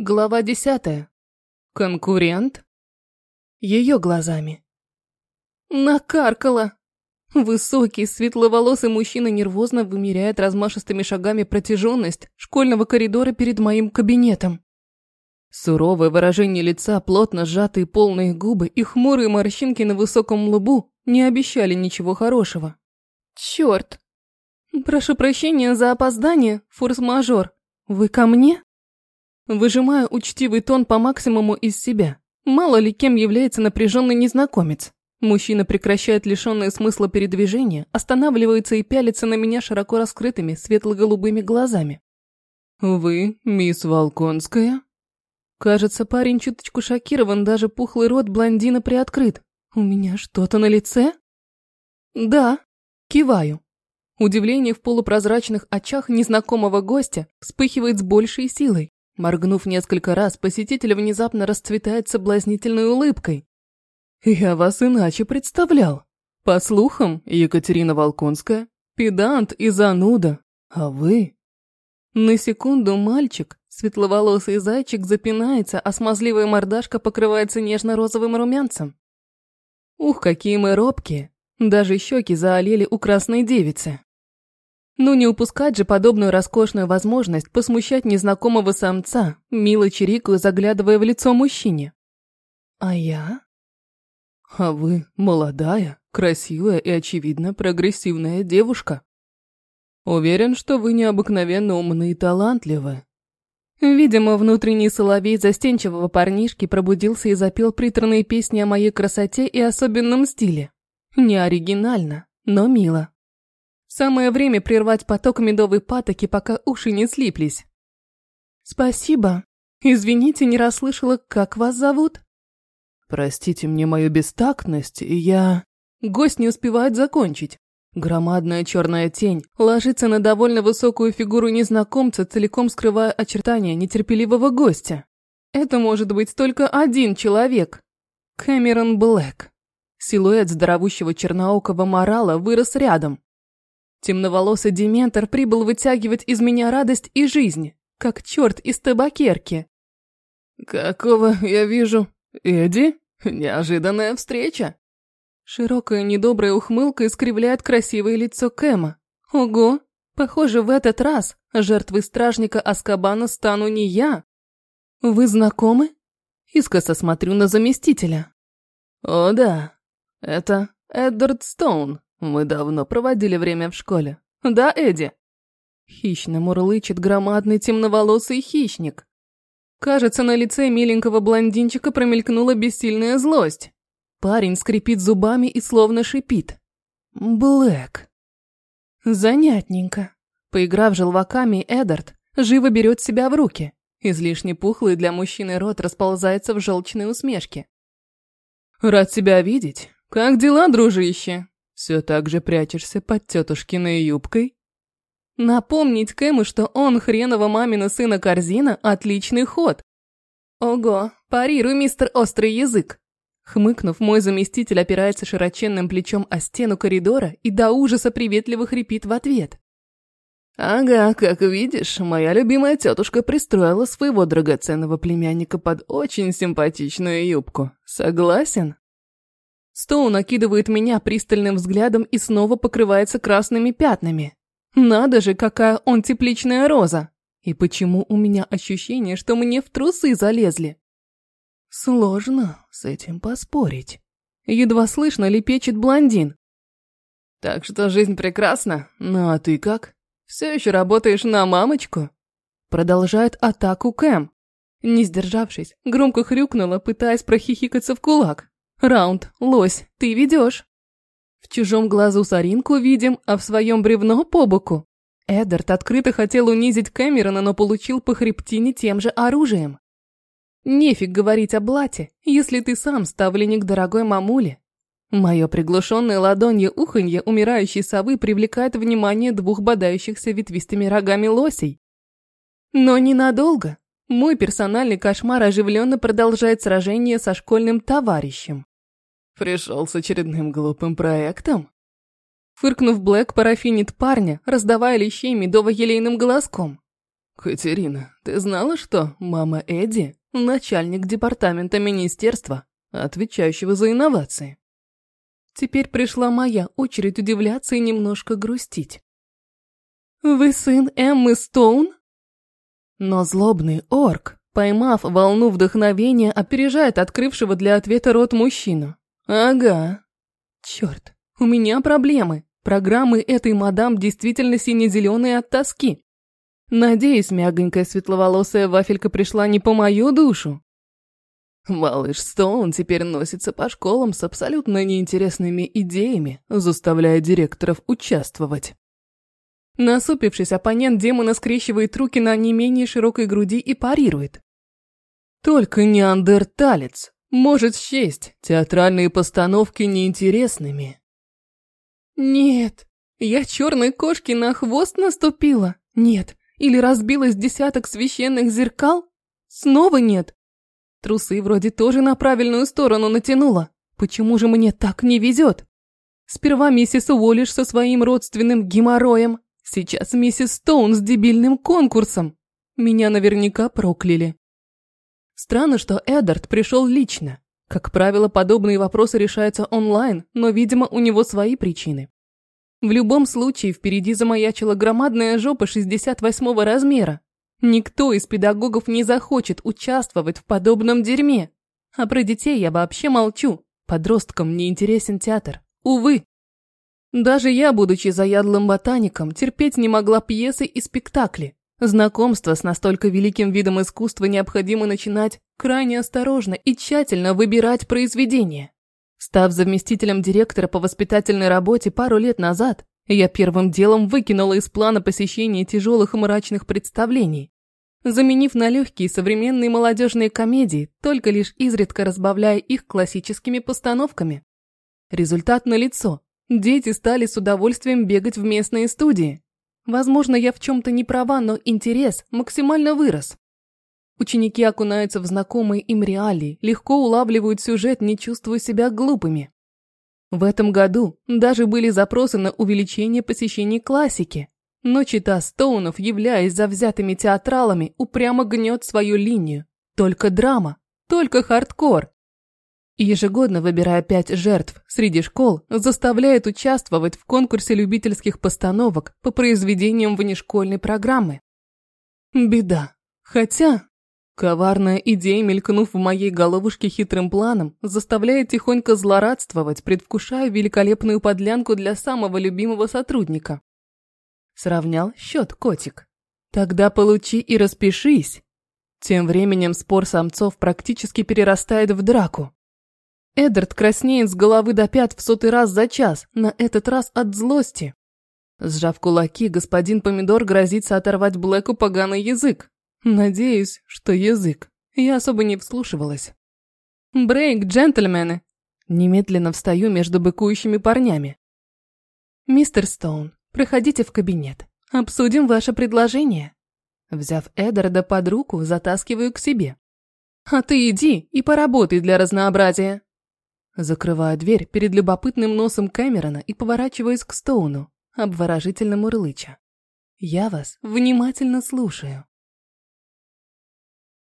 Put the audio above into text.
Глава десятая. Конкурент? Ее глазами. Накаркала. Высокий, светловолосый мужчина нервозно вымеряет размашистыми шагами протяженность школьного коридора перед моим кабинетом. Суровое выражение лица, плотно сжатые полные губы и хмурые морщинки на высоком лбу не обещали ничего хорошего. Черт! Прошу прощения за опоздание, форс-мажор. Вы ко мне? Выжимаю учтивый тон по максимуму из себя. Мало ли кем является напряженный незнакомец. Мужчина прекращает лишенное смысла передвижения, останавливается и пялится на меня широко раскрытыми светло-голубыми глазами. «Вы мисс Волконская?» Кажется, парень чуточку шокирован, даже пухлый рот блондина приоткрыт. «У меня что-то на лице?» «Да», киваю. Удивление в полупрозрачных очах незнакомого гостя вспыхивает с большей силой. Моргнув несколько раз, посетитель внезапно расцветает соблазнительной улыбкой. «Я вас иначе представлял. По слухам, Екатерина Волконская, педант и зануда, а вы...» На секунду мальчик, светловолосый зайчик, запинается, а смазливая мордашка покрывается нежно-розовым румянцем. Ух, какие мы робкие, даже щеки заолели у красной девицы. Ну не упускать же подобную роскошную возможность посмущать незнакомого самца, мило чирикаю, заглядывая в лицо мужчине. А я? А вы молодая, красивая и, очевидно, прогрессивная девушка. Уверен, что вы необыкновенно умны и талантливы. Видимо, внутренний соловей застенчивого парнишки пробудился и запел приторные песни о моей красоте и особенном стиле. Не оригинально, но мило. Самое время прервать поток медовой патоки, пока уши не слиплись. Спасибо. Извините, не расслышала, как вас зовут? Простите мне мою бестактность, и я... Гость не успевает закончить. Громадная черная тень ложится на довольно высокую фигуру незнакомца, целиком скрывая очертания нетерпеливого гостя. Это может быть только один человек. Кэмерон Блэк. Силуэт здоровущего черноокого морала вырос рядом, Темноволосый дементор прибыл вытягивать из меня радость и жизнь, как черт из табакерки. «Какого я вижу? Эдди? Неожиданная встреча!» Широкая недобрая ухмылка искривляет красивое лицо Кэма. «Ого! Похоже, в этот раз жертвой стражника Аскабана стану не я. Вы знакомы?» Искоса смотрю на заместителя. «О да, это Эдвард Стоун, мы давно проводили время в школе. Да, Эдди?» Хищно мурлычет громадный темноволосый хищник. Кажется, на лице миленького блондинчика промелькнула бессильная злость. Парень скрипит зубами и словно шипит. Блэк. Занятненько. Поиграв желваками, Эдард живо берет себя в руки. Излишне пухлый для мужчины рот расползается в желчной усмешке. «Рад тебя видеть. Как дела, дружище?» Все так же прячешься под тетушкиной юбкой? Напомнить Кэму, что он хреново мамина сына Корзина – отличный ход. Ого, парируй, мистер Острый Язык. Хмыкнув, мой заместитель опирается широченным плечом о стену коридора и до ужаса приветливо хрипит в ответ. «Ага, как видишь, моя любимая тетушка пристроила своего драгоценного племянника под очень симпатичную юбку. Согласен?» Стоун накидывает меня пристальным взглядом и снова покрывается красными пятнами. Надо же, какая он тепличная роза! И почему у меня ощущение, что мне в трусы залезли? Сложно с этим поспорить. Едва слышно лепечет блондин. Так что жизнь прекрасна, ну а ты как? Все еще работаешь на мамочку? Продолжает атаку Кэм. Не сдержавшись, громко хрюкнула, пытаясь прохихикаться в кулак. Раунд, лось, ты ведешь. В чужом глазу соринку видим, а в своем бревно по боку. Эддард открыто хотел унизить Кэмерона, но получил по хребтине тем же оружием. Нефиг говорить о блате, если ты сам ставленник дорогой мамули. Мое приглушенное ладонье уханье умирающей совы привлекает внимание двух бодающихся ветвистыми рогами лосей. Но ненадолго. Мой персональный кошмар оживленно продолжает сражение со школьным товарищем. Пришел с очередным глупым проектом? Фыркнув, Блэк парафинит парня, раздавая лещей медово-елейным голоском. Катерина, ты знала, что мама Эдди – начальник департамента министерства, отвечающего за инновации? Теперь пришла моя очередь удивляться и немножко грустить. «Вы сын Эммы Стоун?» Но злобный орк, поймав волну вдохновения, опережает открывшего для ответа рот мужчину. «Ага. Черт, у меня проблемы. Программы этой мадам действительно сине-зеленые от тоски. Надеюсь, мягонькая светловолосая вафелька пришла не по мою душу. Малыш Стоун теперь носится по школам с абсолютно неинтересными идеями, заставляя директоров участвовать. Насупившись, оппонент демона скрещивает руки на не менее широкой груди и парирует. Только неандерталец может счесть театральные постановки неинтересными. Нет, я черной кошке на хвост наступила? Нет, или разбилось десяток священных зеркал? Снова нет. Трусы вроде тоже на правильную сторону натянула. Почему же мне так не везет? Сперва миссис Уоллиш со своим родственным геморроем, сейчас миссис Стоун с дебильным конкурсом. Меня наверняка прокляли. Странно, что Эдард пришел лично. Как правило, подобные вопросы решаются онлайн, но, видимо, у него свои причины. В любом случае, впереди замаячила громадная жопа 68 размера. Никто из педагогов не захочет участвовать в подобном дерьме. А про детей я вообще молчу. Подросткам не интересен театр. Увы. Даже я, будучи заядлым ботаником, терпеть не могла пьесы и спектакли. Знакомство с настолько великим видом искусства необходимо начинать крайне осторожно и тщательно выбирать произведения. Став заместителем директора по воспитательной работе пару лет назад, я первым делом выкинула из плана посещения тяжелых и мрачных представлений, заменив на легкие современные молодежные комедии, только лишь изредка разбавляя их классическими постановками. Результат налицо. Дети стали с удовольствием бегать в местные студии. Возможно, я в чем-то не права, но интерес максимально вырос. Ученики окунаются в знакомые им реалии, легко улавливают сюжет, не чувствуя себя глупыми. В этом году даже были запросы на увеличение посещений классики. Но чита Стоунов, являясь завзятыми театралами, упрямо гнет свою линию. Только драма, только хардкор. Ежегодно, выбирая пять жертв среди школ, заставляет участвовать в конкурсе любительских постановок по произведениям внешкольной программы. Беда. Хотя Коварная идея, мелькнув в моей головушке хитрым планом, заставляет тихонько злорадствовать, предвкушая великолепную подлянку для самого любимого сотрудника. Сравнял счет, котик. Тогда получи и распишись. Тем временем спор самцов практически перерастает в драку. Эддард краснеет с головы до пят в сотый раз за час, на этот раз от злости. Сжав кулаки, господин Помидор грозится оторвать Блэку поганый язык. Надеюсь, что язык. Я особо не вслушивалась. Брейк, джентльмены! Немедленно встаю между быкующими парнями. Мистер Стоун, проходите в кабинет. Обсудим ваше предложение. Взяв Эдарда под руку, затаскиваю к себе. А ты иди и поработай для разнообразия. Закрываю дверь перед любопытным носом Кэмерона и поворачиваюсь к Стоуну, обворожительно мурлыча. Я вас внимательно слушаю.